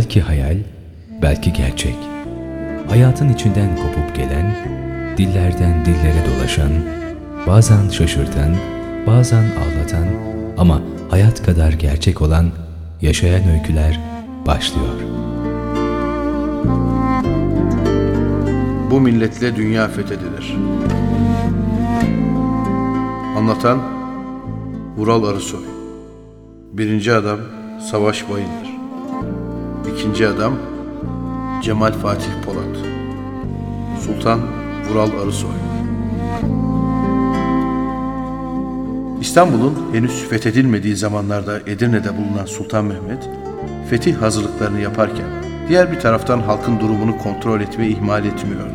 Belki hayal, belki gerçek. Hayatın içinden kopup gelen, dillerden dillere dolaşan, bazen şaşırtan, bazen ağlatan ama hayat kadar gerçek olan yaşayan öyküler başlıyor. Bu milletle dünya fethedilir. Anlatan Vural Arısoy Birinci adam Savaş Bayındır İkinci adam Cemal Fatih Polat Sultan Vural Arısoy İstanbul'un henüz fethedilmediği zamanlarda Edirne'de bulunan Sultan Mehmet, fetih hazırlıklarını yaparken diğer bir taraftan halkın durumunu kontrol etmeyi ihmal etmiyordu.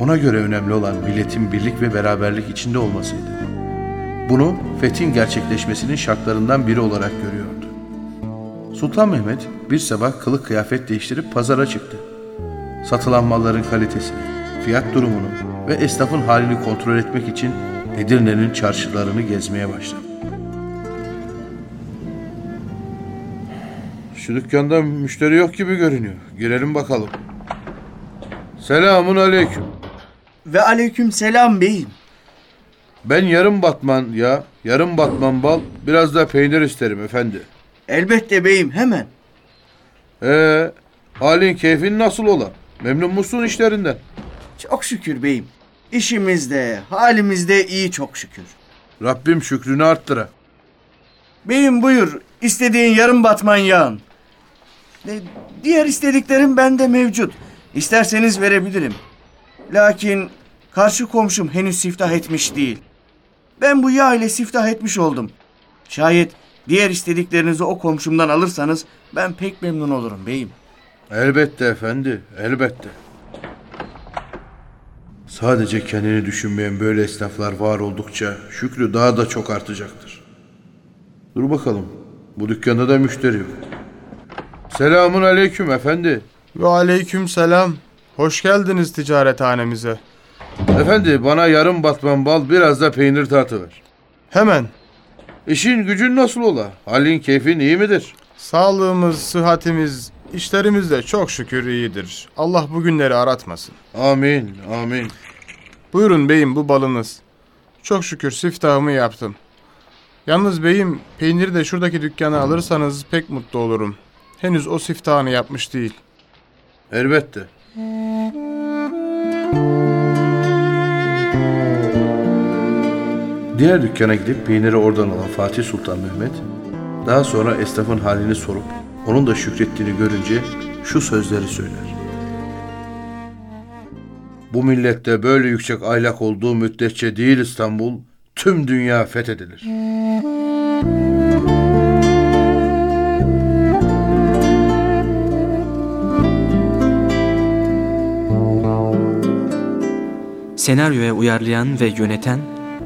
Ona göre önemli olan milletin birlik ve beraberlik içinde olmasıydı. Bunu fethin gerçekleşmesinin şartlarından biri olarak görüyordu. Sultan Mehmet bir sabah kılık kıyafet değiştirip pazara çıktı. Satılan malların kalitesini, fiyat durumunu ve esnafın halini kontrol etmek için Edirne'nin çarşılarını gezmeye başladı. Şu dükkanda müşteri yok gibi görünüyor. Girelim bakalım. Selamun aleyküm. Ve aleyküm selam beyim. Ben yarım batman ya, yarım batman bal, biraz da peynir isterim efendi. Elbette beyim hemen. Ee, halin keyfin nasıl ola? Memnun musun işlerinden? Çok şükür beyim. İşimizde, halimizde iyi çok şükür. Rabbim şükrünü arttıra. Beyim buyur, istediğin yarım batman yağın. E, diğer istediklerim bende mevcut. İsterseniz verebilirim. Lakin karşı komşum henüz siftah etmiş değil. Ben bu yağ ile siftah etmiş oldum. Şayet diğer istediklerinizi o komşumdan alırsanız ben pek memnun olurum beyim. Elbette efendi, elbette. Sadece kendini düşünmeyen böyle esnaflar var oldukça şükrü daha da çok artacaktır. Dur bakalım, bu dükkanda da müşteri yok. Selamun aleyküm efendi. Ve aleyküm selam. Hoş geldiniz ticarethanemize. Efendi bana yarım batman bal biraz da peynir tartı ver. Hemen. İşin gücün nasıl ola? Halin keyfin iyi midir? Sağlığımız, sıhhatimiz, işlerimiz de çok şükür iyidir. Allah bu günleri aratmasın. Amin, amin. Buyurun beyim bu balınız. Çok şükür siftahımı yaptım. Yalnız beyim peyniri de şuradaki dükkana alırsanız pek mutlu olurum. Henüz o siftahını yapmış değil. Elbette. Diğer dükkana gidip peyniri oradan alan Fatih Sultan Mehmet, daha sonra esnafın halini sorup onun da şükrettiğini görünce şu sözleri söyler. Bu millette böyle yüksek ahlak olduğu müddetçe değil İstanbul, tüm dünya fethedilir. Senaryoya uyarlayan ve yöneten